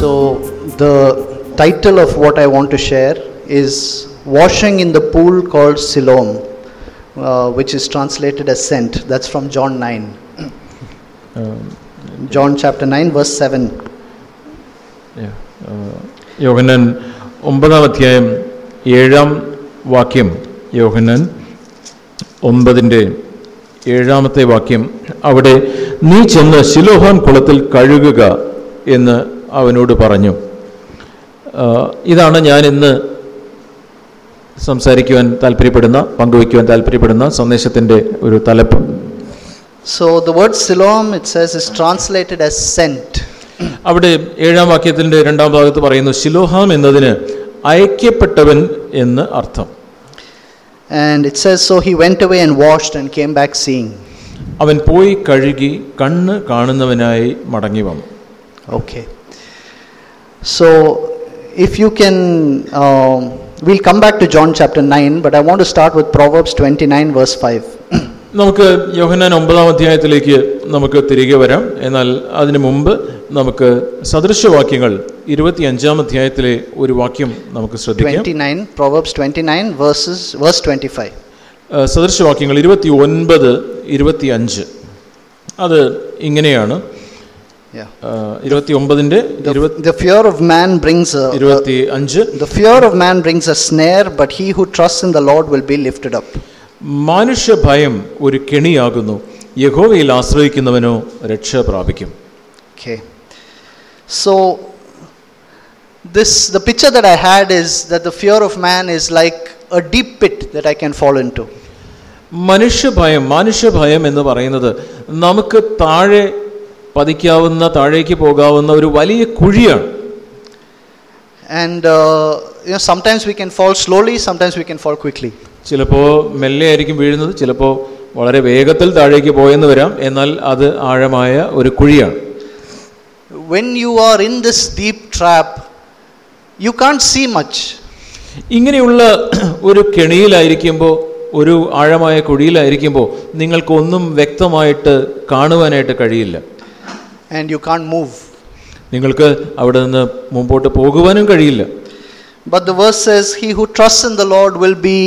So, the title of what I want to share is Washing in the Pool Called Siloam, uh, which is translated as Sent. That's from John 9. Um, John chapter 9, verse 7. Yeah. ആ, യോഹന്നാൻ ഒമ്പതാം അധ്യായം ഏഴാം വാക്യം യോഹനൻ ഒമ്പതിന്റെ ഏഴാമത്തെ വാക്യം അവിടെ നീ ചെന്ന് ശിലോഹാൻ കുളത്തിൽ കഴുകുക എന്ന് അവനോട് പറഞ്ഞു ഇതാണ് ഞാൻ ഇന്ന് സംസാരിക്കുവാൻ താല്പര്യപ്പെടുന്ന പങ്കുവയ്ക്കുവാൻ താല്പര്യപ്പെടുന്ന സന്ദേശത്തിന്റെ ഒരു തലപ്പ്. So the word Siloam it's is translated as sent അവിടെ ഏഴാം വാക്യത്തിന്റെ രണ്ടാം ഭാഗത്ത് പറയുന്നു ശിലോഹാം എന്നതിന് അയക്കപ്പെട്ടവൻ എന്ന് അർത്ഥം. And it says so he went away and washed and came back seeing അവൻ പോയി കഴുകി കണ്ണ് kaanunavanai madangi വന്നു. Okay So, if you can, um, we'll come back to John chapter 9, but I want to start with Proverbs 29, verse 5. നമുക്ക് യോഹന്നാൻ ഒമ്പതാം അധ്യായത്തിലേക്ക് നമുക്ക് തിരികെ വരാം എന്നാൽ അതിനു മുമ്പ് നമുക്ക് സദൃശവാക്യങ്ങൾ ഇരുപത്തി അഞ്ചാം അധ്യായത്തിലെ ഒരു വാക്യം നമുക്ക് ശ്രദ്ധിക്കാം 29, Proverbs 29, verses, verse 25. ആ, സദൃശവാക്യങ്ങൾ ഇരുപത്തി ഒൻപത് ഇരുപത്തി അഞ്ച് അത് ഇങ്ങനെയാണ് Yeah. ആ, ഇരുപത്തി ഒമ്പതിൻ്റെ ഇരുപത്തി The fear of man brings a, ഇരുപത്തി അഞ്ച് the fear of man brings a snare, but he who trusts in the Lord will be lifted up. മാനുഷ്യ ഭയം ഒരു കെണിയാകുന്നു യഹോവയിൽ ആശ്രയിക്കുന്നവനോ രക്ഷ പ്രാപിക്കും Okay. So, this the picture that I had is that the fear of man is like a deep pit that I can fall into. മനുഷ്യഭയം മാനുഷ്യഭയം എന്ന് പറയുന്നത് നമുക്ക് താഴെ പതിക്കാവുന്ന താഴേക്ക് പോകാവുന്ന ഒരു വലിയ കുഴിയാണ് And uh, you know, sometimes we can fall slowly, sometimes we can fall quickly. ചിലപ്പോൾ മെല്ലെ ആയിരിക്കും വീഴുന്നത് ചിലപ്പോൾ വളരെ വേഗത്തിൽ താഴേക്ക് പോയെന്ന് വരാം എന്നാൽ അത് ആഴമായ ഒരു കുഴിയാണ് When you are in this deep trap, you can't see much. ഇങ്ങനെയുള്ള ഒരു കെണിയിലായിരിക്കുമ്പോൾ ഒരു ആഴമായ കുഴിയിലായിരിക്കുമ്പോൾ നിങ്ങൾക്കൊന്നും വ്യക്തമായിട്ട് കാണുവാനായിട്ട് കഴിയില്ല And you can't move. നിങ്ങൾക്ക് അവിടെ നിന്ന് മുമ്പോട്ട് പോകുവാനും കഴിയില്ല But the verse says, He who trusts in the Lord will be,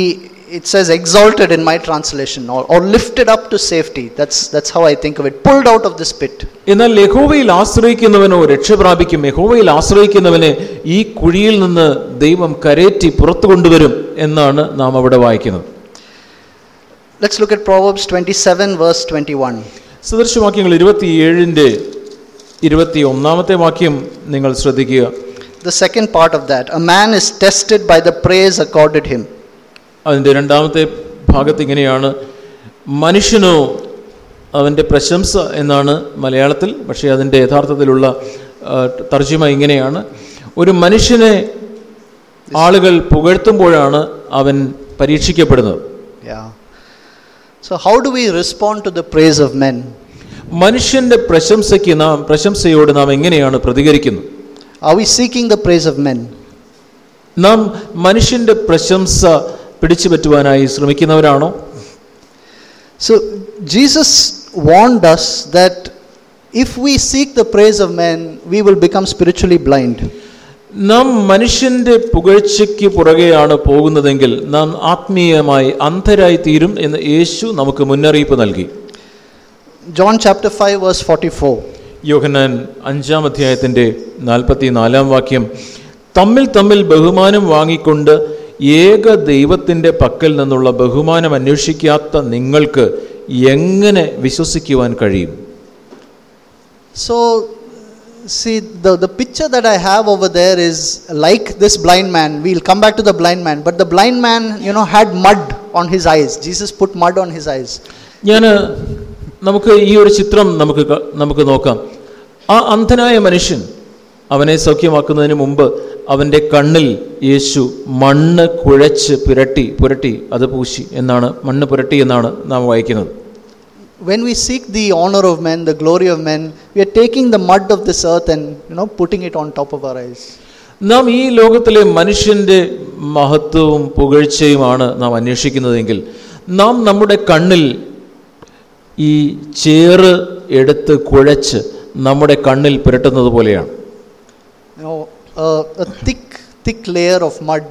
it says, exalted in my translation, or, or lifted up to safety. That's, that's how I think of it. Pulled out of this pit. എന്നാൽ യഹോവയിൽ ആശ്രയിക്കുന്നവനോ രക്ഷ പ്രാപിക്കും യഹോവയിൽ ആശ്രയിക്കുന്നവനെ ഈ കുഴിയിൽ നിന്ന് ദൈവം കരേറ്റി പുറത്തു കൊണ്ടുവരും എന്നാണ് നാം അവിടെ വായിക്കുന്നത് Let's look at Proverbs 27, verse 21. സദൃശവാക്യങ്ങൾ ഇരുപത്തിയേഴിൻ്റെ ഇരുപത്തി ഒന്നാമത്തെ വാക്യം നിങ്ങൾ ശ്രദ്ധിക്കുക The second part of that a man is tested by the praise accorded him. അതിൻ്റെ രണ്ടാമത്തെ ഭാഗത്ത് ഇങ്ങനെയാണ് മനുഷ്യനോ അവൻ്റെ പ്രശംസ എന്നാണ് മലയാളത്തിൽ പക്ഷേ അതിൻ്റെ യഥാർത്ഥത്തിലുള്ള ആ, തർജ്ജിമ ഇങ്ങനെയാണ് ഒരു മനുഷ്യനെ ആളുകൾ പുകഴ്ത്തുമ്പോഴാണ് അവൻ പരീക്ഷിക്കപ്പെടുന്നത് Yeah. So, how do we respond to the praise of men? മനുഷ്യന്റെ പ്രശംസയ്ക്ക് നാം പ്രശംസയോട് നാം എങ്ങനെയാണ് പ്രതികരിക്കുന്നത് Are we seeking the praise of men? നാം മനുഷ്യന്റെ പ്രശംസ പിടിച്ചു പറ്റുവാനായി ശ്രമിക്കുന്നവരാണോ so Jesus warned us that if we seek the praise of men, we will become spiritually blind. നാം മനുഷ്യന്റെ പുകഴ്ചയ്ക്ക് പുറകെയാണ് പോകുന്നതെങ്കിൽ നാം ആത്മീയമായി അന്ധരായി തീരും എന്ന് യേശു നമുക്ക് മുന്നറിയിപ്പ് നൽകി John chapter 5, verse 44. യോഹന്നാൻ അഞ്ചാം അധ്യായത്തിൻ്റെ നാൽപ്പത്തി നാലാം വാക്യം തമ്മിൽ തമ്മിൽ ബഹുമാനം വാങ്ങിക്കൊണ്ട് ഏക ദൈവത്തിൻ്റെ പക്കൽ നിന്നുള്ള ബഹുമാനം അന്വേഷിക്കാത്ത നിങ്ങൾക്ക് എങ്ങനെ വിശ്വസിക്കുവാൻ കഴിയും So, see, the, the picture that I have over there is like this blind man. We'll come back to the blind man. But the blind man, you know, had mud on his eyes. Jesus put mud on his eyes. ഞാൻ നമുക്ക് ഈ ഒരു ചിത്രം നമുക്ക് നമുക്ക് നോക്കാം ആ അന്ധനായ മനുഷ്യൻ അവനെ സൗഖ്യമാക്കുന്നതിന് മുമ്പ് അവന്റെ കണ്ണിൽ യേശു മണ്ണ് കുഴച്ച് പുരട്ടി പുരട്ടി അത് പൂശി എന്നാണ് മണ്ണ് പുരട്ടി എന്നാണ് നാം വായിക്കുന്നത് When we seek the honor of men, the glory of men, we are taking the mud of this earth and, you know, putting it on top of our eyes. നാം ഈ ലോകത്തിലെ മനുഷ്യന്റെ മഹത്വവും പുകഴ്ചയുമാണ് നാം അന്വേഷിക്കുന്നതെങ്കിൽ നാം നമ്മുടെ കണ്ണിൽ ഈ ചേറ് എടുത്ത് കുഴച്ച് നമ്മുടെ കണ്ണിൽ പുരട്ടുന്നത് പോലെയാണ്. Thick thick layer of mud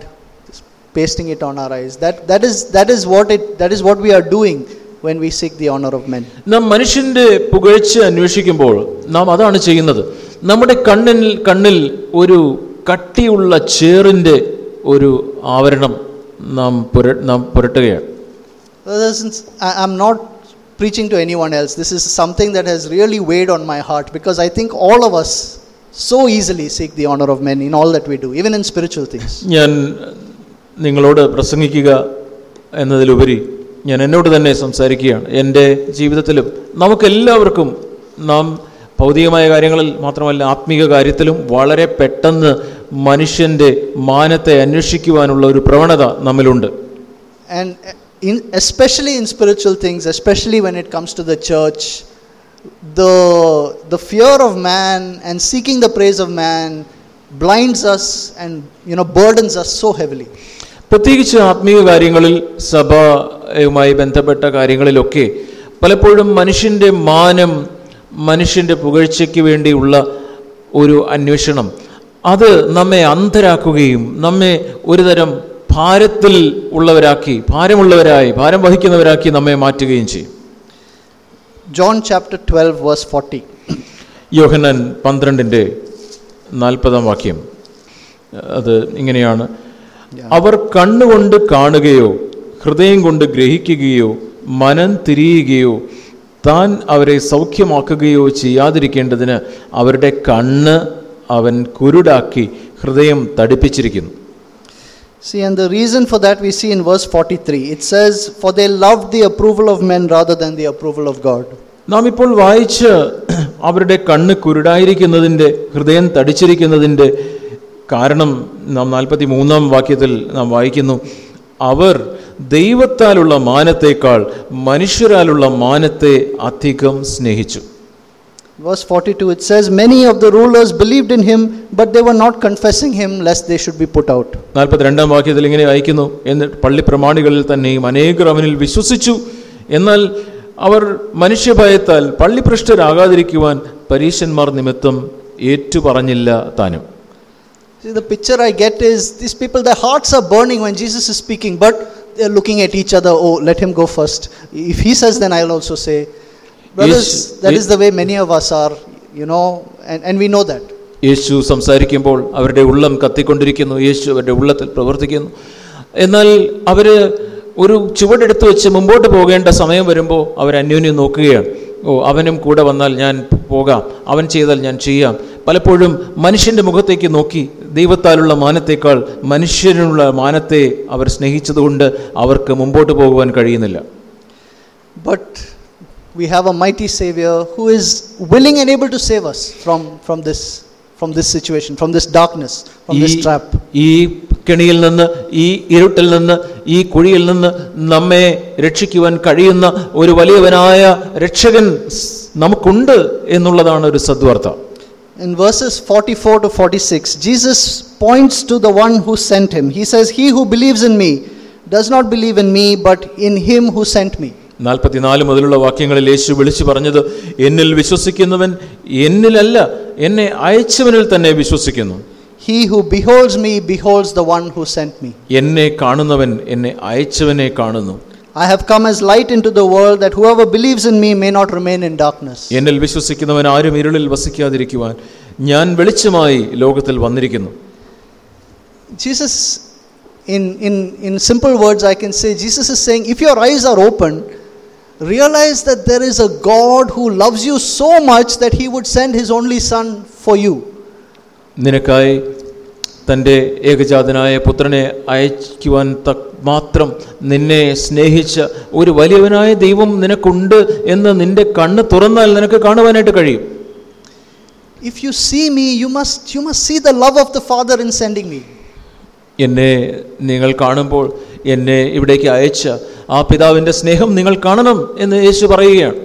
pasting it on our eyes that that is that is what it that is what we are doing when we seek the honour of men നാം മനുഷ്യന്റെ പുകഴ്ച അന്വേഷിക്കുമ്പോൾ നാം അതാണ് ചെയ്യുന്നത്. നമ്മുടെ കണ്ണിൽ കണ്ണിൽ ഒരു കട്ടിയുള്ള ചേറിന്റെ ഒരു ആവരണം നാം പുര നാം പുരട്ടുകയാണ്. I am not preaching to anyone else. This is something that has really weighed on my heart because I think all of us so easily seek the honor of men in all that we do, even in spiritual things. ഞാൻ നിങ്ങളോട് പ്രസംഗിക്കുക എന്നതിലുപരി ഞാൻ എന്നോട് തന്നെ സംസാരിക്കുകയാണ് എൻ്റെ ജീവിതത്തിലും നമുക്കെല്ലാവർക്കും നാം ഭൗതികമായ കാര്യങ്ങളിൽ മാത്രമല്ല ആത്മീക കാര്യത്തിലും വളരെ പെട്ടെന്ന് മനുഷ്യൻ്റെ മാനത്തെ അന്വേഷിക്കുവാനുള്ള ഒരു പ്രവണത നമ്മിലുണ്ട് And uh, in, especially in spiritual things, especially when it comes to the church, the, the fear of man and seeking the praise of man blinds us and you know burdens us so heavily. പ്രത്യേകിച്ച് ആത്മീയ കാര്യങ്ങളിൽ സഭയുമായി ബന്ധപ്പെട്ട കാര്യങ്ങളിലൊക്കെ പലപ്പോഴും മനുഷ്യൻ്റെ മാനം മനുഷ്യൻ്റെ പുകഴ്ചയ്ക്ക് വേണ്ടിയുള്ള ഒരു അന്വേഷണം അത് നമ്മെ അന്ധരാക്കുകയും നമ്മെ ഒരുതരം ഭാരത്തിൽ ഉള്ളവരാക്കി ഭാരമുള്ളവരായി ഭാരം വഹിക്കുന്നവരാക്കി നമ്മെ മാറ്റുകയും ചെയ്യും. John chapter twelve verse forty Yohannan പന്ത്രണ്ടിന്റെ നാൽപ്പതാം വാക്യം. അത് ഇങ്ങനെയാണ്. അവർ കണ്ണുകൊണ്ട് കാണുകയോ ഹൃദയം കൊണ്ട് ഗ്രഹിക്കുകയോ മനം തിരിയുകയോ താൻ അവരെ സൗഖ്യമാക്കുകയോ ചെയ്യാതിരിക്കേണ്ടതിന് അവരുടെ കണ്ണ് അവൻ കുരുടാക്കി ഹൃദയം തടിപ്പിച്ചിരിക്കുന്നു. See, and the reason for that we see in verse 43. It says, For they loved the approval of men rather than the approval of God. നാം ഇപ്പോൾ വായിച്ച് അവരുടെ കണ്ണ് കുരുടായിരിക്കുന്നതിൻ്റെ ഹൃദയം തടിച്ചിരിക്കുന്നതിൻ്റെ കാരണം നാം നാൽപ്പത്തി മൂന്നാം വാക്യത്തിൽ നാം വായിക്കുന്നു അവർ ദൈവത്താലുള്ള മാനത്തേക്കാൾ മനുഷ്യരാലുള്ള മാനത്തെ അധികം സ്നേഹിച്ചു Verse 42, it says, Many of the rulers believed in him, but they were not confessing him, lest they should be put out. നാൽപ്പത്തിരണ്ടാം വാക്യത്തിൽ ഇങ്ങനെ വായിക്കുന്നു എന്ന് പള്ളി പ്രമാണികളിൽ തന്നെയും അനേകർ അവനിൽ വിശ്വസിച്ചു എന്നാൽ അവർ മനുഷ്യഭയത്താൽ പള്ളിഭ്രഷ്ടരാകാതിരിക്കുവാൻ പരീശന്മാർ നിമിത്തം ഏറ്റുപറഞ്ഞില്ല താനും See, the picture I get is these people, their hearts are burning when Jesus is speaking, but they're looking at each other. Oh, let him go first. If he says, then I'll also say. Brothers, that is the way many of us are, you know, and, and we know that. യേശു സംസാരിക്കുമ്പോൾ അവരുടെ ഉള്ളം കത്തിക്കൊണ്ടിരിക്കുന്നു യേശു അവരുടെ ഉള്ളത്തിൽ പ്രവർത്തിക്കുന്നു. എന്നാൽ അവർ ഒരു ചുവടെടുത്ത് വെച്ച് മുമ്പോട്ട് പോകേണ്ട സമയം വരുമ്പോൾ അവർ അന്യോന്യം നോക്കുകയാണ്. ഓ അവനും കൂടെ വന്നാൽ ഞാൻ പോകാം അവൻ ചെയ്താൽ ഞാൻ ചെയ്യാം. പലപ്പോഴും മനുഷ്യന്റെ മുഖത്തേക്ക് നോക്കി ദൈവത്താലുള്ള മാനത്തേക്കാൾ മനുഷ്യനുള്ള മാനത്തെ അവർ സ്നേഹിച്ചതുകൊണ്ട് അവർക്ക് മുമ്പോട്ട് പോകുവാൻ കഴിയുന്നില്ല. But we have a mighty Savior who is willing and able to save us from, from, this, from this situation, from this darkness, from this ഈ- trap. ഈ കെണിയിൽ നിന്ന് ഈ ഇരുട്ടിൽ നിന്ന് ഈ കുഴിയിൽ നിന്ന് നമ്മെ രക്ഷിക്കുവാൻ കഴിയുന്ന ഒരു വലിയവനായ രക്ഷകൻ സ് നമുക്കുണ്ട് എന്നുള്ളതാണ് ഒരു സദ്വാർത്ത In verses 44 to 46, Jesus points to the one who sent him. He says, He who believes in me does not believe in me, but in him who sent me. നാൽപ്പത്തിനാല് മുതലുള്ള വാക്യങ്ങളിൽ യേശു വിളിച്ചു പറഞ്ഞത് എന്നിൽ വിശ്വസിക്കുന്നവൻ എന്നിലല്ല എന്നെ അയച്ചവനിൽ തന്നെ വിശ്വസിക്കുന്നു. He who beholds me beholds the one who sent me എന്നെ കാണുന്നവൻ എന്നെ അയച്ചവനെ കാണുന്നു. I have come as light into the the world that believes believes in me may not in in darkness എന്നിൽ വിശ്വസിക്കുന്നവൻ ആരും ഇരുളിൽ വസിക്കാതിരിക്കുവാൻ ഞാൻ വെളിച്ചമായി ലോകത്തിൽ വന്നിരിക്കുന്നു. Jesus in, in, in simple words, I can say Jesus is saying, if your eyes are open, realize that there is a God who loves you so much that he would send his only Son for you. നിനക്കായി തൻ്റെ ഏകജാതനായ പുത്രനെ അയക്കുവാൻ തക് മാത്രം നിന്നെ സ്നേഹിച്ച ഒരു വലിയവനായ ദൈവം നിനക്കുണ്ട് എന്ന് നിന്റെ കണ്ണ് തുറന്നാൽ നിനക്ക് കാണുവാനായിട്ട് കഴിയും If you see me, you must, you must see the love of the Father in sending me. എന്നെ നിങ്ങൾ കാണുമ്പോൾ എന്നെ ഇവിടേക്ക് അയച്ച ആ പിതാവിന്റെ സ്നേഹം നിങ്ങൾ കാണണം എന്ന് യേശു പറയുകയാണ്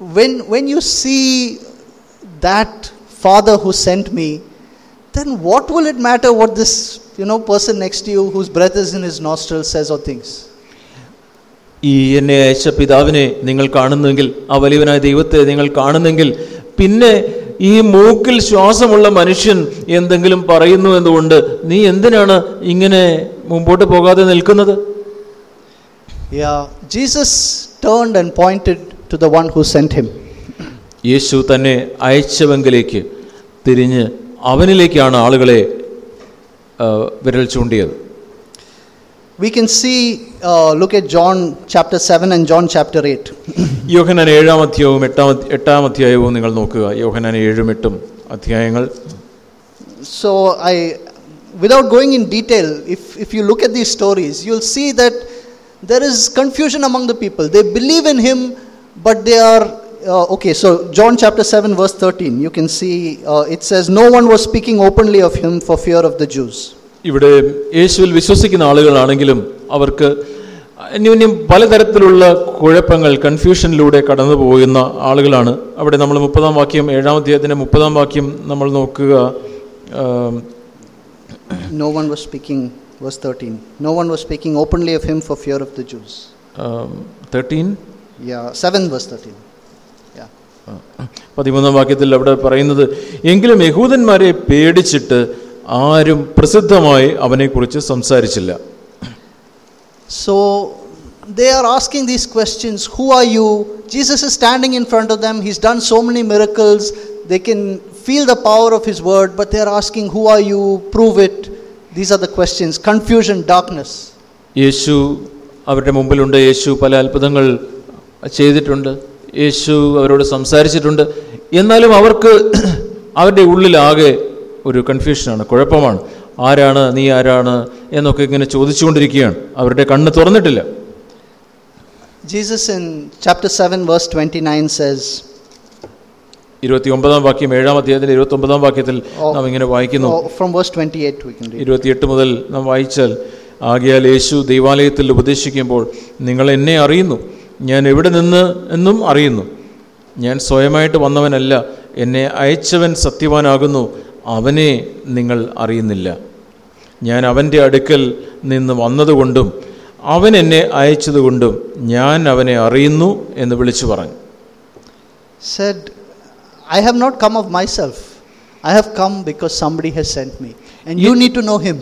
When, when you see that Father who sent me, then what will it matter what this you know, person next to you whose breath is in his nostrils says or thinks? ഈ എന്നെ അയച്ച പിതാവിനെ നിങ്ങൾ കാണുന്നെങ്കിൽ ആ വലിയവനായ ദൈവത്തെ നിങ്ങൾ കാണുന്നെങ്കിൽ പിന്നെ ഈ മൂക്കിൽ ശ്വാസമുള്ള മനുഷ്യൻ എന്തെങ്കിലും പറയുന്നു എന്നുകൊണ്ട് നീ എന്തിനാണ് ഇങ്ങനെ മുമ്പോട്ട് പോകാതെ നിൽക്കുന്നത് Yeah, Jesus turned and pointed to the one who sent him. യേശു തന്നെ അയച്ചവെങ്കിലേക്ക് തിരിഞ്ഞ് അവനിലേക്കാണ് ആളുകളെ ആ, വിരൽ ചൂണ്ടിയത് We can see, uh, look at John chapter 7 and John chapter 8. Yohanan ഏഴാം അധ്യായവും എട്ടാം അധ്യ- എട്ടാം അധ്യായവും നിങ്ങൾ നോക്കുക യോഹനാൻ ഏഴും എട്ടും അധ്യായങ്ങൾ So, I, without going in detail, if, if you look at these stories, you'll see that there is confusion among the people. They believe in him, but they are. Uh, okay, so John chapter 7, verse 13, you can see uh, it says, No one was speaking openly of him for fear of the Jews. ഇവിടെ യേശുവിൽ വിശ്വസിക്കുന്ന ആളുകളാണെങ്കിലും അവർക്ക് അന്യോന്യം പലതരത്തിലുള്ള കുഴപ്പങ്ങൾ കൺഫ്യൂഷനിലൂടെ കടന്നു പോകുന്ന ആളുകളാണ് അവിടെ നമ്മൾ മുപ്പതാം വാക്യം ഏഴാം അധ്യായത്തിൻ്റെ മുപ്പതാം വാക്യം നമ്മൾ നോക്കുക ആം, No one was speaking, verse 13, no one was speaking openly of him for fear of the Jews. Am, 13 Yeah, 7 verse 13. Yeah. പതിമൂന്നാം വാക്യത്തിൽ അവിടെ പറയുന്നത് എങ്കിലും യഹൂദന്മാരെ പേടിച്ചിട്ട് ആരും പ്രസിദ്ധമായി അവനെക്കുറിച്ച് സംസാരിച്ചില്ല So they are asking these questions Who are you? Jesus is standing in front of them. He's done so many miracles. They can feel the power of His word, but they are asking, Who are you? Prove it. These are the questions confusion, darkness. യേശു അവരുടെ മുമ്പിലുണ്ട് യേശു പല അത്ഭുതങ്ങൾ ചെയ്തിട്ടുണ്ട് യേശു അവരോട് സംസാരിച്ചിട്ടുണ്ട് എന്നാലും അവർക്ക് അവരുടെ ഉള്ളിലാകെ ഒരു കൺഫ്യൂഷനാണ് കുഴപ്പമാണ് ആരാണ് നീ ആരാണ് എന്നൊക്കെ ഇങ്ങനെ ചോദിച്ചുകൊണ്ടിരിക്കുകയാണ് അവരുടെ കണ്ണ് തുറന്നിട്ടില്ല Jesus in chapter 7, verse 29 says, ഇരുപത്തി ഒമ്പതാം വാക്യം ഏഴാം അധ്യായത്തിലെ ഇരുപത്തി ഒമ്പതാം വാക്യത്തിൽ നാം ഇങ്ങനെ വായിക്കുന്നു. From from verse 28, we can read. ഇരുപത്തിയെട്ട് മുതൽ നാം വായിച്ചാൽ ആകയാൽ യേശു ദൈവാലയത്തിൽ ഉപദേശിക്കുമ്പോൾ നിങ്ങൾ എന്നെ അറിയുന്നു. ഞാൻ എവിടെ നിന്ന് എന്നും അറിയുന്നു. ഞാൻ സ്വയമായിട്ട് വന്നവനല്ല എന്നെ അയച്ചവൻ സത്യവാനാകുന്നു. അവനെ നിങ്ങൾ അറിയുന്നില്ല. ഞാൻ അവന്റെ അടുക്കൽ നിന്ന് വന്നതുകൊണ്ടും അവൻ എന്നെ അയച്ചതുകൊണ്ടും ഞാൻ അവനെ അറിയുന്നു എന്ന് വിളിച്ചു പറഞ്ഞു. Said, I have not come of myself. I have come because somebody has sent me. And you need to know him.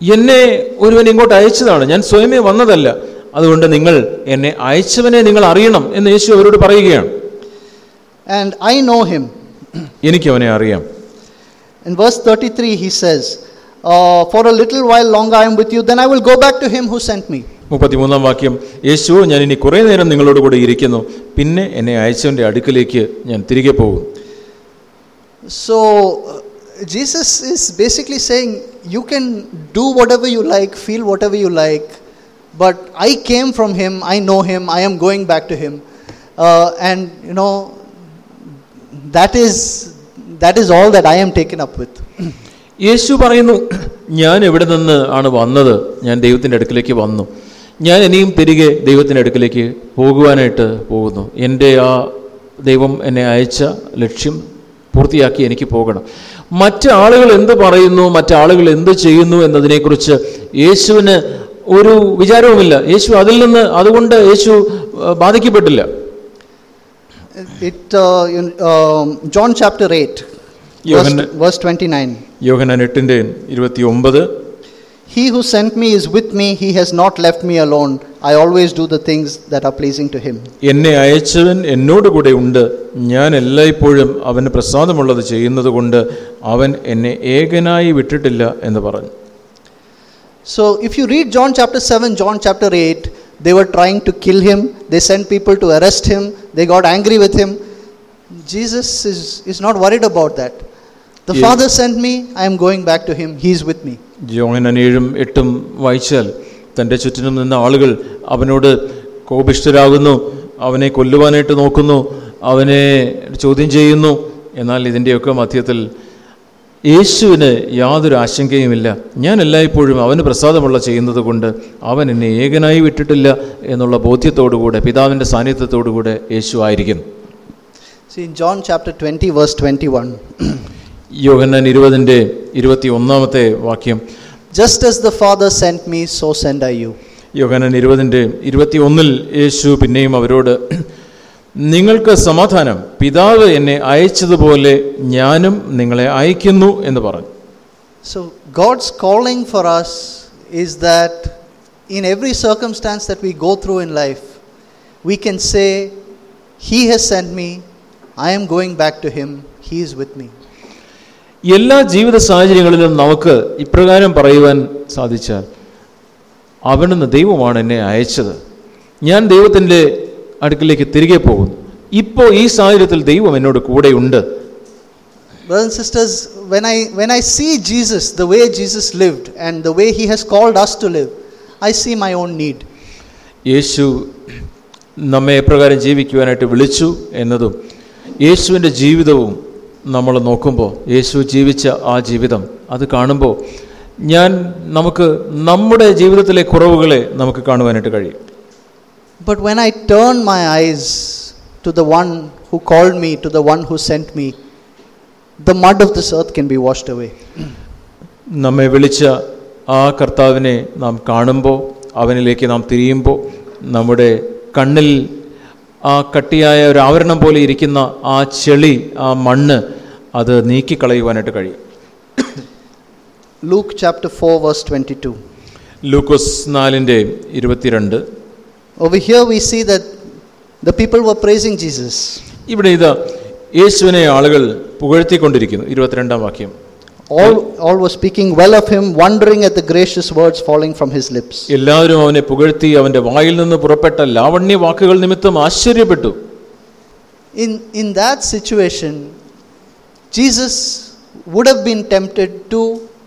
എന്നെ ഒരുവൻ ഇങ്ങോട്ട് അയച്ചതാണ് ഞാൻ സ്വയമേ വന്നതല്ല അതുകൊണ്ട് നിങ്ങൾ എന്നെ അയച്ചവനെ നിങ്ങൾ അറിയണം എന്ന് യേശു അവരോട് പറയുകയാണ് And I know him. എനിക്ക് അവനെ അറിയാം In verse 33, he says, uh, For a little while longer I am with you, then I will go back to him who sent me. മുപ്പത്തിമൂന്നാം വാക്യം യേശുവോ ഞാൻ ഇനി കുറേ നേരം നിങ്ങളോട് കൂടെ ഇരിക്കുന്നു പിന്നെ എന്നെ അയച്ചവൻ്റെ അടുക്കലേക്ക് ഞാൻ തിരികെ പോകും So, uh, Jesus is basically saying, You can do whatever you like, feel whatever you like, but I came from him, I know him, I am going back to him. Uh, and, you know, that is, that is all that I am taken up with. യേശു പറയുന്നു ഞാൻ എവിടെ നിന്ന് ആണ് വന്നത് ഞാൻ ദൈവത്തിൻ്റെ അടുക്കിലേക്ക് വന്നു ഞാൻ ഇനിയും തിരികെ ദൈവത്തിന്റെ അടുക്കിലേക്ക് പോകുവാനായിട്ട് പോകുന്നു. എന്റെ ആ ദൈവം എന്നെ അയച്ച ലക്ഷ്യം പൂർത്തിയാക്കി എനിക്ക് പോകണം. മറ്റു ആളുകൾ എന്ത് പറയുന്നു മറ്റാളുകൾ എന്ത് ചെയ്യുന്നു എന്നതിനെക്കുറിച്ച് യേശുവിന് ഒരു വിചാരവുമില്ല. യേശു അതിൽ നിന്ന് അതുകൊണ്ട് യേശു ബാധിക്കപ്പെട്ടില്ല. John chapter eight John chapter 8, verse, Yohanan- verse 29. എട്ടിന്റെ ഇരുപത്തി ഒമ്പത് He who sent me is with me, he has not left me alone. I always do the things that are pleasing to him. എന്നെ അയച്ചവൻ എന്നോട് കൂടെ ഉണ്ട് ഞാൻ എല്ലായ്പ്പോഴും അവന് പ്രസാദമുള്ളത് ചെയ്യുന്നത് കൊണ്ട് അവൻ എന്നെ ഏകനായി വിട്ടിട്ടില്ല എന്ന് പറഞ്ഞു So, if you read John chapter 7, John chapter 8, they were trying to kill him, they sent people to arrest him, they got angry with him. Jesus is, is not worried about that. The Yeah. Father sent me, I am going back to him, he is with me. ജോഹനാൻ എട്ടും വായിച്ചാൽ തന്റെ ചുറ്റിനും നിന്ന ആളുകൾ അവനോട് കോപിഷ്ഠരാകുന്നു അവനെ കൊല്ലുവാനായിട്ട് നോക്കുന്നു അവനെ ചോദ്യം ചെയ്യുന്നു. എന്നാൽ ഇതിന്റെയൊക്കെ മധ്യത്തിൽ യേശുവിന് യാതൊരു ആശങ്കയുമില്ല. ഞാൻ എല്ലായ്പ്പോഴും അവന് പ്രസാദമുള്ള ചെയ്യുന്നത് കൊണ്ട് അവൻ എന്നെ ഏകനായി വിട്ടിട്ടില്ല എന്നുള്ള ബോധ്യത്തോടുകൂടെ പിതാവിന്റെ സാന്നിധ്യത്തോടുകൂടെ യേശു ആയിരിക്കും. See, in John chapter 20, verse 21, യോഹന്നാൻ ഇരുപതിൻ്റെ ഇരുപത്തി ഒന്നാമത്തെ വാക്യം just as the Father sent me, so send I you. യോഹന്നാൻ ഇരുപതിൻ്റെ ഇരുപത്തി ഒന്നിൽ യേശു പിന്നെയും അവരോട് നിങ്ങൾക്ക് സമാധാനം പിതാവ് എന്നെ അയച്ചതുപോലെ ഞാനും നിങ്ങളെ അയക്കുന്നു എന്ന് പറഞ്ഞു So, God's calling for us is that in every circumstance that we go through in life, we can say, He has sent me, I am going back to Him, He is with me. എല്ലാ ജീവിത സാഹചര്യങ്ങളിലും നമുക്ക് ഇപ്രകാരം പറയുവാൻ സാധിച്ചാൽ അവിടുന്ന് ദൈവമാണ് എന്നെ അയച്ചത്. ഞാൻ ദൈവത്തിന്റെ അടുക്കിലേക്ക് തിരികെ പോകും ഇപ്പോൾ ഈ സാഹചര്യത്തിൽ ദൈവം എന്നോട് കൂടെയുണ്ട് Brothers and sisters, when I, when I see Jesus, the way Jesus lived and the way He has called us to live, I see my own need. യേശു നമ്മെ എപ്രകാരം ജീവിക്കുവാനായിട്ട് വിളിച്ചു എന്നതും യേശുവിന്റെ ജീവിതവും നമ്മൾ നോക്കുമ്പോൾ യേശു ജീവിച്ച ആ ജീവിതം അത് കാണുമ്പോൾ ഞാൻ നമുക്ക് നമ്മുടെ ജീവിതത്തിലെ കുറവുകളെ നമുക്ക് കാണുവാനായിട്ട് കഴിയും. But when I turn my eyes to the one who call me to the one who sent me the mud of this earth can be washed away നമ്മെ വിളിച്ച ആ കർത്താവിനെ നാം കാണുമ്പോൾ അവനിലേക്ക് നാം തിരിയുമ്പോൾ നമ്മുടെ കണ്ണിൽ ആ കട്ടിയായ ഒരു ആവരണം പോലെ ഇരിക്കുന്ന ആ ചെളി ആ മണ്ണ് അത് നീക്കിക്കളയുവാനായിട്ട് കഴിയും. Luke chapter four verse twenty two Lukose നാലിന്റെ ഇരുപത്തിരണ്ട്. Over here we see that the people were praising Jesus. ഇവിടെ ഇത് യേശുവിനെ ആളുകൾ പുകഴ്ത്തിക്കൊണ്ടിരിക്കുന്നു. ഇരുപത്തിരണ്ടാം വാക്യം. All, all were speaking well of him, wondering at the gracious words falling from his lips. എല്ലാവരും അവനെ പുകഴ്ത്തി അവന്റെ വായിൽ നിന്ന് പുറപ്പെട്ട ലാവണ്യ വാക്കുകൾ നിമിത്തം ആശ്ചര്യപ്പെട്ടു. In, in that situation, Jesus would have been tempted to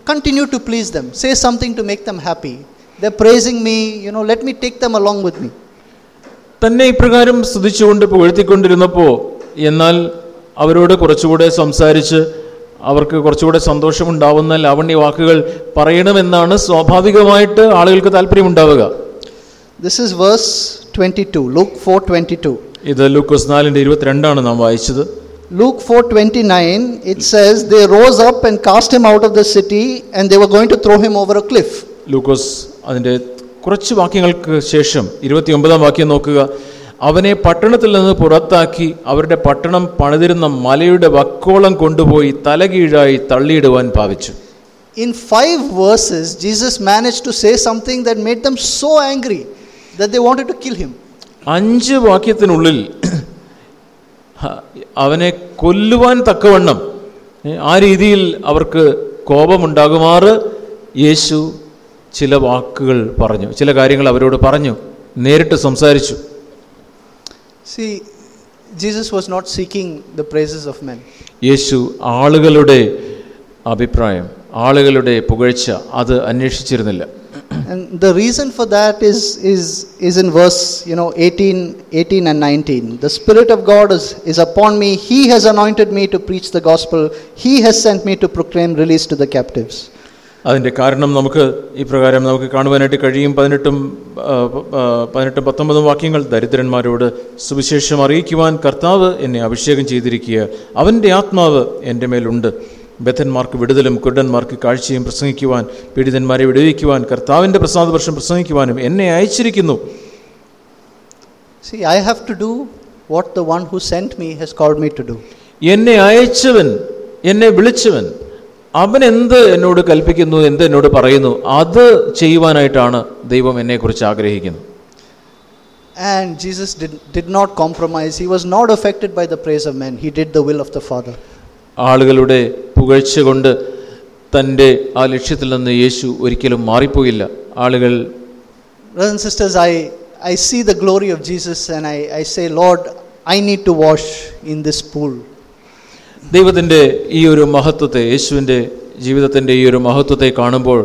continue to please them, say something to make them happy. They're praising me, you know, let me take them along with me. തന്നെ ഇപ്രകാരം സ്തുതിച്ചുകൊണ്ട് പുകഴ്ത്തിക്കൊണ്ടിരുന്നപ്പോൾ എന്നാൽ അവരോട് കുറച്ചുകൂടെ സംസാരിച്ച് അവർക്ക് കുറച്ചുകൂടെ സന്തോഷമുണ്ടാവുന്ന ലാവണ്യ വാക്കുകൾ പറയണമെന്നാണ് സ്വാഭാവികമായിട്ട് ആളുകൾക്ക് താല്പര്യമുണ്ടാവുക This is verse 22, Luke 4:22. ഇത് ലൂക്കോസ് നാലിൻ്റെ ഇരുപത്തിരണ്ടാണ് നാം വായിച്ചത് Luke 4:29 it says they rose up and cast him out of the city and they were going to throw him over a cliff. ലൂക്കോസ് അതിൻ്റെ കുറച്ച് വാക്യങ്ങൾക്ക് ശേഷം ഇരുപത്തിയൊമ്പതാം വാക്യം നോക്കുക അവനെ പട്ടണത്തിൽ നിന്ന് പുറത്താക്കി അവരുടെ പട്ടണം പണിതിരുന്ന മലയുടെ വക്കോളം കൊണ്ടുപോയി തലകീഴായി തള്ളിയിടുവാൻ ഭാവിച്ചു In 5 verses Jesus managed to say something that made them so angry that they wanted to kill him. അഞ്ച് വാക്യത്തിനുള്ളിൽ ഹ, അവനെ കൊല്ലുവാൻ തക്കവണ്ണം ആ രീതിയിൽ അവർക്ക് കോപമുണ്ടാകുമാറ് യേശു ചില വാക്കുകൾ പറഞ്ഞു ചില കാര്യങ്ങൾ അവരോട് പറഞ്ഞു നേരിട്ട് സംസാരിച്ചു see Jesus was not seeking the praises of men. Yesu ആളുകളുടെ അഭിപ്രായം ആളുകളുടെ പുകഴ്ച അത് അന്വേഷിച്ചിരുന്നില്ല And the reason for that is, is, is in verse you know 18, 18 and 19. The Spirit of God is, is upon me. He has anointed me to preach the gospel. He has sent me to proclaim release to the captives. അതിൻ്റെ കാരണം നമുക്ക് ഇപ്രകാരം നമുക്ക് കാണുവാനായിട്ട് കഴിയും പതിനെട്ടും ആ, ആ, പതിനെട്ടും പത്തൊമ്പതും വാക്യങ്ങൾ ദരിദ്രന്മാരോട് സുവിശേഷം അറിയിക്കുവാൻ കർത്താവ് എന്നെ അഭിഷേകം ചെയ്തിരിക്കുക അവൻ്റെ ആത്മാവ് എൻ്റെ മേലുണ്ട് ബദ്ധന്മാർക്ക് വിടുതലും കുരുടന്മാർക്ക് കാഴ്ചയും പ്രസംഗിക്കുവാൻ പീഡിതന്മാരെ വിടുവിക്കുവാൻ കർത്താവിന്റെ പ്രസാദവർഷം പ്രസംഗിക്കുവാനും എന്നെ അയച്ചിരിക്കുന്നു See, I have to do what the one who sent me has called me to do. എന്നെ അയച്ചവൻ എന്നെ വിളിച്ചവൻ അവൻ എന്ത് എന്നോട് കൽപ്പിക്കുന്നു എന്ത് എന്നോട് പറയുന്നു അത് ചെയ്യുവാനായിട്ടാണ് ദൈവം എന്നെക്കുറിച്ച് ആഗ്രഹിക്കുന്നത് And Jesus did, did not compromise. He was not affected by the praise of men. He did the will of the Father. ആളുകളുടെ പുകഴ്ച കൊണ്ട് തന്റെ ആ ലക്ഷ്യത്തിൽ നിന്ന് യേശു ഒരിക്കലും മാറിപ്പോയില്ല ആളുകൾ Brothers and sisters, I, I see the glory of Jesus and I, I say, Lord, I need to wash in this pool. ദൈവത്തിന്റെ ഈ ഒരു മഹത്വത്തെ യേശുവിന്റെ ജീവിതത്തിന്റെ ഈ ഒരു മഹത്വത്തെ കാണുമ്പോൾ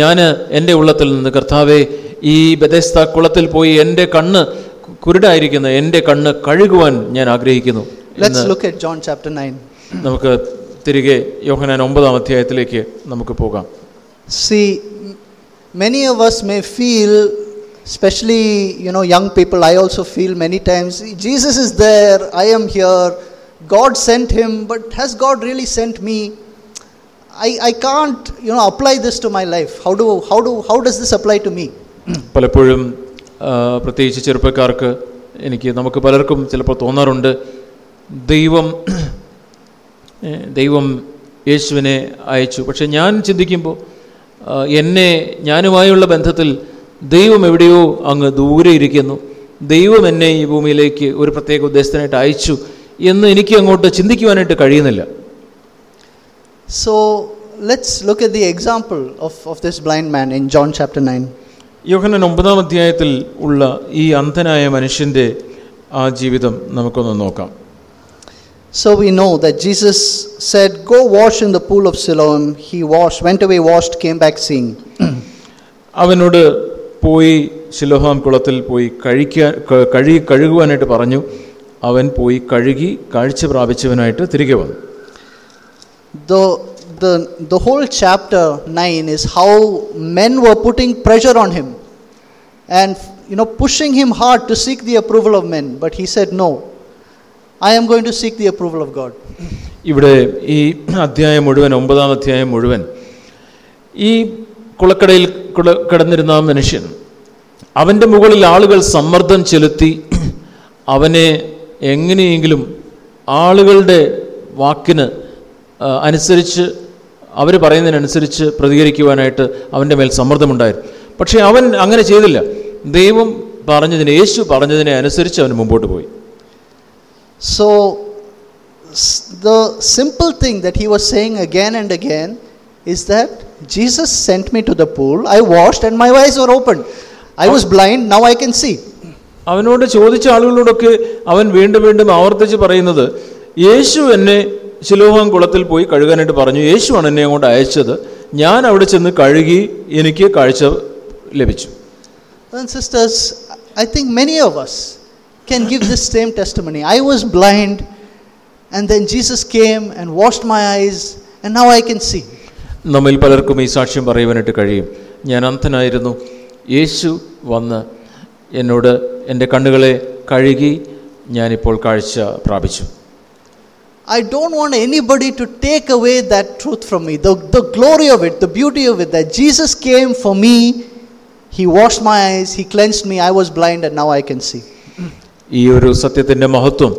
ഞാൻ എന്റെ ഉള്ളത്തിൽ നിന്ന് കർത്താവെ ഈ ബദേസ്ത കുളത്തിൽ പോയി എന്റെ കണ്ണ് കുരുടായിരിക്കുന്ന എന്റെ കണ്ണ് കഴുകുവാൻ ഞാൻ ആഗ്രഹിക്കുന്നു let's look at John chapter 9. നമുക്ക് തിരികെ യോഹനാൻ ഒമ്പതാം അധ്യായത്തിലേക്ക് നമുക്ക് പോകാം See, m- many of us may feel, especially you know, young people. I also feel many times Jesus is there. I am here. God sent him, but has God really sent me? I, I can't you know apply this to my life. How do how do how does this apply to me? പലപ്പോഴും ആ, പ്രത്യേകിച്ച് ചെറുപ്പക്കാർക്ക് എനിക്ക് നമുക്ക് പലർക്കും ചിലപ്പോൾ തോന്നാറുണ്ട് ദൈവം ഏ, ദൈവം യേശുവിനെ അയച്ചു. പക്ഷെ ഞാൻ ചിന്തിക്കുമ്പോൾ എന്നെ ഞാനുമായുള്ള ബന്ധത്തിൽ ദൈവം എവിടെയോ അങ്ങ് ദൂരെ ഇരിക്കുന്നു. ദൈവം എന്നെ ഈ ഭൂമിയിലേക്ക് ഒരു പ്രത്യേക ഉദ്ദേശത്തിനായിട്ട് അയച്ചു എന്ന് എനിക്ക് അങ്ങോട്ട് ചിന്തിക്കുവാനായിട്ട് കഴിയുന്നില്ല. So let's look at the example of of this blind man in John chapter 9. Yohannan ഒമ്പതാം അധ്യായത്തിൽ ഉള്ള ഈ അന്ധനായ മനുഷ്യന്റെ ആ ജീവിതം നമുക്കൊന്ന് നോക്കാം. So we know that Jesus said, Go wash in the pool of Siloam. He washed, went away, washed, came back seeing. അവനോട് പോയി ശിലോഹാം കുളത്തിൽ പോയി കഴിക്കാൻ ക- കഴുകി കഴുകുവാനായിട്ട് പറഞ്ഞു അവൻ പോയി കഴുകി കാഴ്ച പ്രാപിച്ചവനായിട്ട് തിരികെ വന്നു The, the, the whole chapter 9 is how men were putting pressure on him and you know pushing him hard to seek the approval of men. But he said, No, I am going to seek the approval of God ഇവിടെ ഈ അധ്യായം മുഴുവൻ ഒമ്പതാം അധ്യായം മുഴുവൻ ഈ കുളക്കടയിൽ കുള കിടന്നിരുന്ന മനുഷ്യൻ അവന്റെ മുകളിൽ ആളുകൾ സമ്മർദ്ദം ചെലുത്തി അവനെ എങ്ങനെയെങ്കിലും ആളുകളുടെ വാക്കിന് ആ, അനുസരിച്ച് അവർ പറയുന്നതിനനുസരിച്ച് പ്രതികരിക്കുവാനായിട്ട് അവന്റെ മേൽ സമ്മർദ്ദമുണ്ടായിരുന്നു. പക്ഷേ അവൻ അങ്ങനെ ചെയ്തില്ല. ദൈവം പറഞ്ഞതിന് യേശു പറഞ്ഞതിനെ അനുസരിച്ച് അവൻ മുമ്പോട്ട് പോയി. So, s- the simple thing that he was saying again and again is that Jesus sent me to the pool, I washed, and my eyes were opened. I was blind, now I can see. അവനോട് ചോദിച്ച ആളുകളോടൊക്കെ അവൻ വീണ്ടും വീണ്ടും ആവർത്തിച്ച് പറയുന്നത് യേശു എന്നെ ശിലോഹാം കുളത്തിൽ പോയി കഴുകാനായിട്ട് പറഞ്ഞു യേശുവാണ് എന്നെ അങ്ങോട്ട് അയച്ചത് ഞാൻ അവിടെ ചെന്ന് കഴുകി എനിക്ക് കാഴ്ച ലഭിച്ചു Brothers and sisters, I think many of us can give this same testimony. I was blind, and then Jesus came and washed my eyes, and now I can see. നമ്മിൽ പലർക്കും ഈ സാക്ഷ്യം പറയുവാനായിട്ട് കഴിയും ഞാൻ അന്ധനായിരുന്നു യേശു വന്ന് എന്നോട് എൻ്റെ കണ്ണുകളെ കഴുകി ഞാനിപ്പോൾ കാഴ്ച പ്രാപിച്ചു I don't want anybody to take away that truth from me. The, the glory of it, the beauty of it, that Jesus came for me, He washed my eyes, He cleansed me, I was blind, and now I can see. ഈ ഒരു സത്യത്തിൻ്റെ മഹത്വം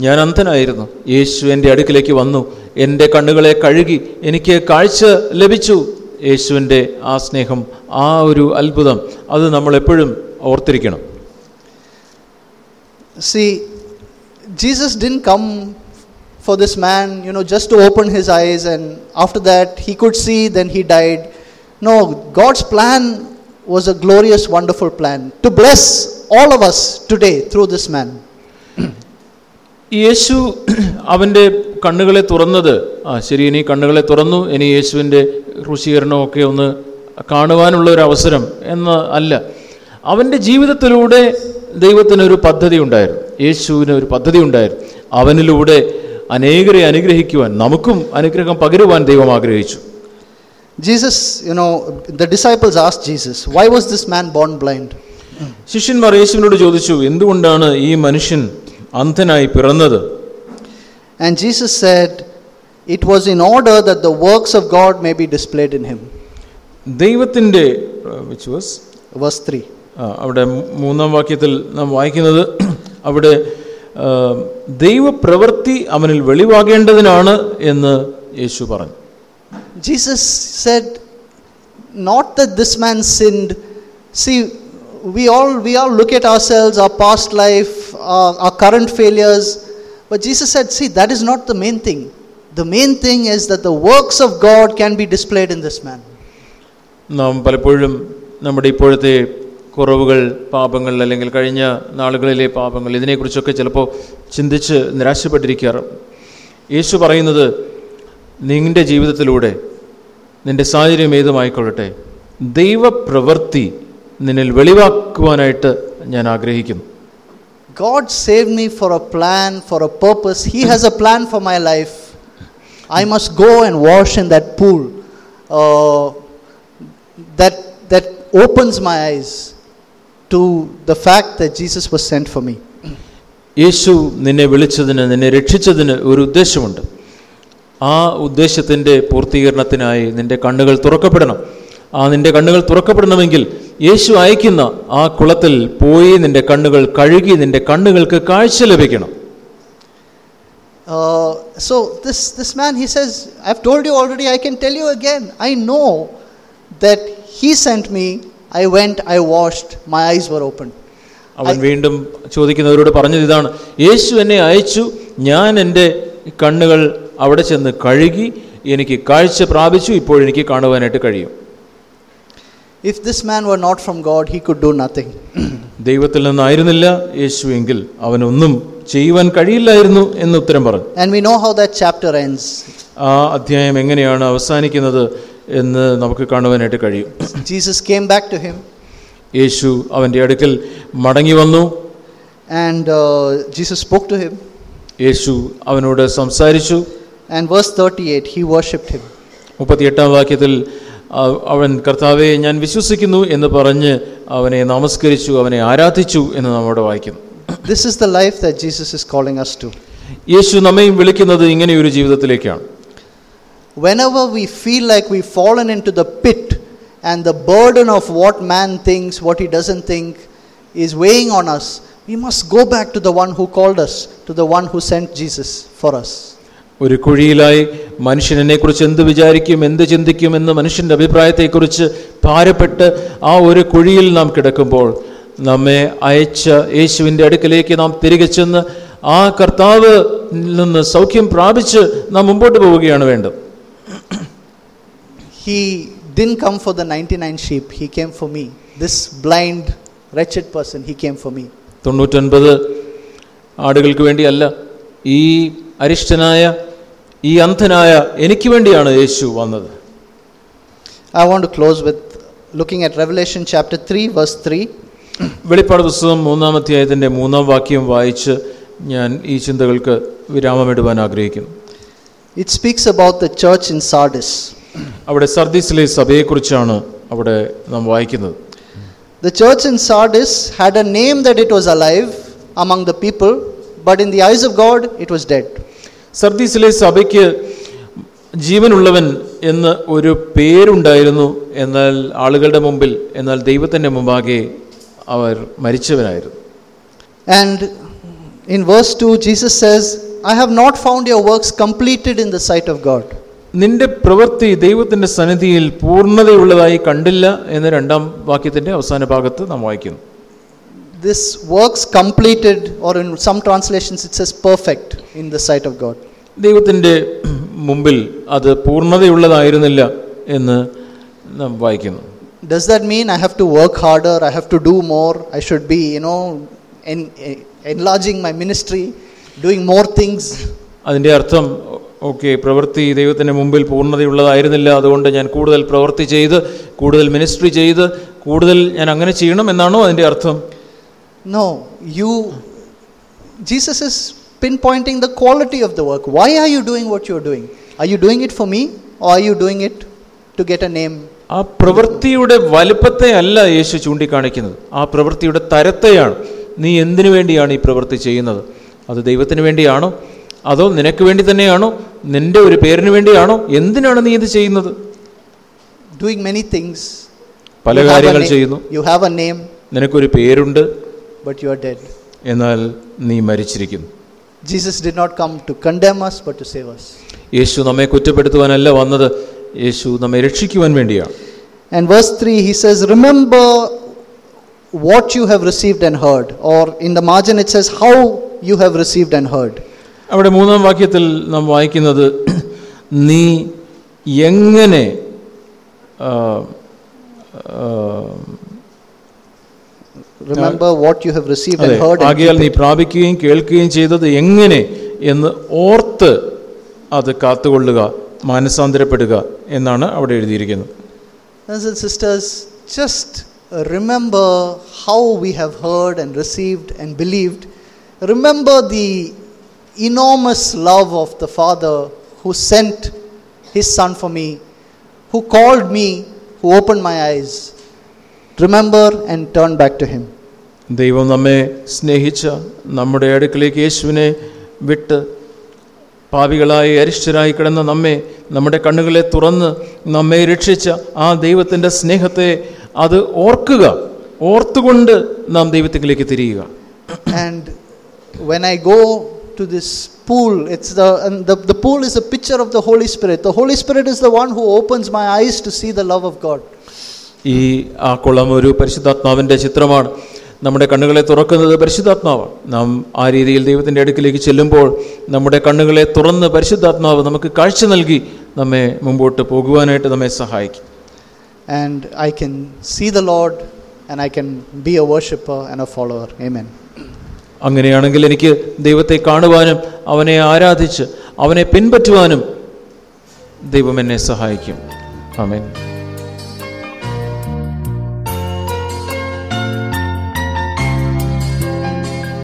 ഞാൻ അന്ധനായിരുന്നു യേശു എൻ്റെ അടുക്കിലേക്ക് വന്നു എൻ്റെ കണ്ണുകളെ കഴുകി എനിക്ക് കാഴ്ച ലഭിച്ചു യേശുവിൻ്റെ ആ സ്നേഹം ആ ഒരു അത്ഭുതം അത് നമ്മൾ എപ്പോഴും ഓർത്തിരിക്കണം See, Jesus didn't come for this man, you know, just to open his eyes, and after that he could see, then he died. No, God's plan was a glorious, wonderful plan to bless all of us today through this man. Yesu അവന്റെ കണ്ണുകളെ തുറന്നത് ആ ശരി ഇനി കണ്ണുകളെ തുറന്നു ഇനി യേശുവിന്റെ ഋഷീകരണമൊക്കെ ഒന്ന് കാണുവാനുള്ള ഒരു അവസരം എന്ന് അല്ല അവന്റെ ജീവിതത്തിലൂടെ ദൈവത്തിനൊരു പദ്ധതി ഉണ്ടായിരുന്നു യേശുവിന് ഒരു പദ്ധതി ഉണ്ടായിരുന്നു അവനിലൂടെ അനേകരെ അനുഗ്രഹിക്കുവാൻ നമുക്കും അനുഗ്രഹം പകരുവാൻ ദൈവം ആഗ്രഹിച്ചു Jesus you know, the disciples asked Jesus, Why was this man born blind? ശിഷ്യന്മാർ യേശുവിനോട് ചോദിച്ചു എന്തുകൊണ്ടാണ് ഈ മനുഷ്യൻ അന്ധനായി പിറന്നത് And Jesus said, It was in order that the works of God may be displayed in him. ദൈവത്തിന്റെ which was was 3. ആ, അവിടെ മൂന്നാം വാക്യത്തിൽ നാം വായിക്കുന്നത് അവിടെ ദൈവപ്രവൃത്തി അവനിൽ വെളിവാകേണ്ടതിനാണ് എന്ന് യേശു പറഞ്ഞു Jesus said, Not that this man sinned. See, we all, we all look at ourselves, our past life, our, our current failures. But Jesus said, See, that is not the main thing. The main thing is that the works of God can be displayed in this man. നാം പലപ്പോഴും നമ്മുടെ ഇപ്പോഴത്തെ കുറവുകൾ പാപങ്ങൾ അല്ലെങ്കിൽ കഴിഞ്ഞ നാളുകളിലെ പാപങ്ങൾ ഇതിനെക്കുറിച്ചൊക്കെ ചിലപ്പോൾ ചിന്തിച്ച് നിരാശപ്പെട്ടിരിക്കാറ് യേശു പറയുന്നത് നിൻ്റെ ജീവിതത്തിലൂടെ നിൻ്റെ സാഹചര്യം ഏതുമായിക്കൊള്ളട്ടെ ദൈവപ്രവൃത്തി നിന്നിൽ വെളിവാക്കുവാനായിട്ട് ഞാൻ ആഗ്രഹിക്കുന്നു God saved me for a plan, for a purpose. He has a plan for my life. I must go and wash in that pool uh, that, that opens my eyes to the fact that Jesus was sent for me. യേശു നിന്നെ വിളിച്ചതിന് നിന്നെ രക്ഷിച്ചതിന് ഒരു ഉദ്ദേശമുണ്ട് ആ ഉദ്ദേശത്തിന്റെ പൂർത്തീകരണത്തിനായി നിന്റെ കണ്ണുകൾ തുറക്കപ്പെടണം ആ നിന്റെ കണ്ണുകൾ തുറക്കപ്പെടണമെങ്കിൽ യേശു അയക്കുന്ന ആ കുളത്തിൽ പോയി നിന്റെ കണ്ണുകൾ കഴുകി നിന്റെ കണ്ണുകൾക്ക് കാഴ്ച ലഭിക്കണം. So this this man he says I have told you already I can tell you again I know that he sent me I went I washed my eyes were open അവൻ വീണ്ടും ചോദിക്കുന്നവരോട് പറഞ്ഞത് ഇതാണ്. യേശു എന്നെ അയച്ചു. ഞാൻ എന്റെ കണ്ണുകൾ അവിടെ ചെന്ന് കഴുകി എനിക്ക് കാഴ്ച പ്രാപിച്ചു. ഇപ്പോൾ എനിക്ക് കാണുവാനായിട്ട് കഴിയും. If this man were not from God, he could do nothing. ദൈവത്തിൽ നിന്നായിരുന്നില്ല യേശു എങ്കിൽ അവനൊന്നും ചെയ്യുവാൻ കഴിയില്ലായിരുന്നു എന്ന് ഉത്തരം പറഞ്ഞു And we know how that chapter ends. ആ അധ്യായം എങ്ങനെയാണ് അവസാനിക്കുന്നത് എന്ന് നമുക്ക് കാണുവാനായിട്ട് കഴിയും Jesus came back to him, യേശു അവൻ്റെ അടുക്കൽ മടങ്ങി വന്നു and uh, Jesus spoke to him. യേശു അവനോട് സംസാരിച്ചു And verse 38, he worshipped him. മുപ്പത്തിയെട്ടാം വാക്യത്തിൽ അ- അവൻ കർത്താവെ ഞാൻ വിശ്വസിക്കുന്നു എന്ന് പറഞ്ഞ് അവനെ നമസ്കരിച്ചു അവനെ ആരാധിച്ചു എന്ന് നമ്മോട് വായിക്കുന്നു This is the life that Jesus is calling us to. യേശു നമ്മയും വിളിക്കുന്നത് ഇങ്ങനെയൊരു ജീവിതത്തിലേക്കാണ് Whenever we feel like we've fallen into the pit and the burden of what man thinks, what he doesn't think, is weighing on us, we must go back to the one who called us, to the one who sent Jesus for us. ഒരു കുഴിയിലായി മനുഷ്യൻ എന്നെക്കുറിച്ച് എന്ത് വിചാരിക്കും എന്ത് ചിന്തിക്കും എന്ന് മനുഷ്യന്റെ അഭിപ്രായത്തെക്കുറിച്ച് ഭാരപ്പെട്ട് ആ ഒരു കുഴിയിൽ നാം കിടക്കുമ്പോൾ നമ്മെ അയച്ച യേശുവിന്റെ അടുക്കലേക്ക് നാം തിരികെ ചെന്ന് ആ കർത്താവ് നിന്ന് സൗഖ്യം പ്രാപിച്ച് നാം മുമ്പോട്ട് പോവുകയാണ് വേണ്ടത് He didn't come for the 99 sheep, he came for me. This blind, wretched person, he came for me. തൊണ്ണൂറ്റൊൻപത് ആടുകൾക്ക് വേണ്ടിയല്ല ഈ അരിഷ്ടനായ ഈ അന്ധനായ എനിക്ക് വേണ്ടിയാണ് യേശു വന്നത് I want to close with looking at Revelation chapter 3, verse 3. വെളിപ്പാട് പുസ്തകം മൂന്നാം അധ്യായത്തിൻ്റെ മൂന്നാം വാക്യം വായിച്ച് ഞാൻ ഈ ചിന്തകൾക്ക് വിരാമമിടുവാൻ ആഗ്രഹിക്കുന്നു It speaks about the church in Sardis. അവിടെ സർദീസിലെ സഭയെക്കുറിച്ചാണ് അവിടെ നാം വായിക്കുന്നത് The church in Sardis had a name that it was alive among the people, but in the eyes of God, it was dead. സർദീസിലെ സഭയ്ക്ക് ജീവനുള്ളവൻ എന്ന് ഒരു പേരുണ്ടായിരുന്നു എന്നാൽ ആളുകളുടെ മുമ്പിൽ എന്നാൽ ദൈവത്തിന്റെ മുമ്പാകെ അവർ മരിച്ചവനായിരുന്നു and in verse two Jesus says I have not found your works completed in the sight of God നിന്റെ പ്രവൃത്തി ദൈവത്തിന്റെ സന്നിധിയിൽ പൂർണതയുള്ളതായി കണ്ടില്ല എന്ന് രണ്ടാം വാക്യത്തിന്റെ അവസാന ഭാഗത്ത് നാം വായിക്കുന്നു. This works completed or in some translations it's as perfect in the sight of God ദൈവത്തിന്റെ മുമ്പിൽ അത് പൂർണതയുള്ളതായിരുന്നില്ല എന്ന് നാം വായിക്കുന്നു. Does that mean I have to work harder I have to do more I should be you know enlarging my ministry doing more things അതിന്റെ അർത്ഥം okay പ്രവൃത്തി ദൈവത്തിന്റെ മുമ്പിൽ പൂർണതയുള്ളതായിരുന്നില്ല. അതുകൊണ്ട് ഞാൻ കൂടുതൽ പ്രവൃത്തി ചെയ്ത് കൂടുതൽ മിനിസ്ട്രി ചെയ്ത് കൂടുതൽ ഞാൻ അങ്ങനെ ചെയ്യണം എന്നാണോ അതിന്റെ അർത്ഥം? No you Jesus is pinpointing the quality of the work. Why are you doing what you're doing? Are you doing it for me, or are you doing it to get a name? ആ പ്രവൃത്തിയുടെ വലുപ്പത്തെ അല്ല യേശു ചൂണ്ടിക്കാണിക്കുന്നത്. ആ പ്രവൃത്തിയുടെ തരത്തെയാണ്. നീ എന്തിനു വേണ്ടിയാണ് ഈ പ്രവൃത്തി ചെയ്യുന്നത്? അത് ദൈവത്തിന് വേണ്ടിയാണോ? അതോ നിനക്ക് വേണ്ടി തന്നെയാണോ? നിന്റെ ഒരു പേരിന് വേണ്ടിയാണോ? എന്തിനാണ് നീ ഇത് ചെയ്യുന്നത്? ഡൂയിങ് മെനി തിങ്സ് പല കാര്യങ്ങൾ ചെയ്യുന്നു. യു ഹാവ് എ നെയിം നിനക്കൊരു പേരുണ്ട്. ബട്ട് യു ആർ ഡെഡ് എന്നാൽ നീ മരിച്ചിരിക്കുന്നു. Jesus did not come to condemn us, but to save us. യേശു നമ്മെ കുറ്റപ്പെടുത്തുവാനല്ല വന്നത് യേശു നമ്മെ രക്ഷിക്കുവാൻ വേണ്ടിയാണ് And verse 3, he says, Remember what you have received and heard. Or in the margin, it says, How you have received and heard. അവിടെ മൂന്നാം വാക്യത്തിൽ നാം വായിക്കുന്നത് നീ എങ്ങനെ ആ, ആ, Remember what you have received അതെ and heard. And ആകയാൽ keep നീ it. പ്രാപിക്കുകയും കേൾക്കുകയും ചെയ്തത് എങ്ങനെ എന്ന് ഓർത്ത് അത് കാത്തുകൊള്ളുക മാനസാന്തരപ്പെടുക എന്നാണ് അവിടെ എഴുതിയിരിക്കുന്നത് Brothers and sisters, just remember how we have heard and received and believed. Remember the enormous love of the Father who sent His Son for me, who called me, who opened my eyes. Remember and turn back to Him. ദൈവം നമ്മെ സ്നേഹിച്ച നമ്മുടെ അടുക്കലേക്ക് യേശുവിനെ വിട്ട് പാപികളായി അരിഷ്ടരായി കിടന്ന നമ്മെ നമ്മുടെ കണ്ണുകളെ തുറന്ന് നമ്മെ രക്ഷിച്ച ആ ദൈവത്തിൻ്റെ സ്നേഹത്തെ അത് ഓർക്കുക ഓർത്തുകൊണ്ട് നാം ദൈവത്തിലേക്ക് തിരിയുക And when I go to this pool, it's the, and the, the pool is a picture of the Holy Spirit. The Holy Spirit is the one who opens my eyes to see the love of God. ഈ ആ കുളം ഒരു പരിശുദ്ധാത്മാവിന്റെ ചിത്രമാണ്. നമ്മുടെ കണ്ണുകളെ തുറക്കുന്നത് പരിശുദ്ധാത്മാവാണ്. നാം ആ രീതിയിൽ ദൈവത്തിന്റെ അടുക്കിലേക്ക് ചെല്ലുമ്പോൾ നമ്മുടെ കണ്ണുകളെ തുറന്ന് പരിശുദ്ധാത്മാവ് നമുക്ക് കാഴ്ച നൽകി നമ്മെ മുമ്പോട്ട് പോകുവാനായിട്ട് നമ്മെ സഹായിക്കും. And I can see the Lord and I can be a worshipper and a follower amen അങ്ങനെയാണെങ്കിൽ എനിക്ക് ദൈവത്തെ കാണുവാനും അവനെ ആരാധിച്ച് അവനെ പിൻപറ്റുവാനും ദൈവം എന്നെ സഹായിക്കും. ആമേൻ.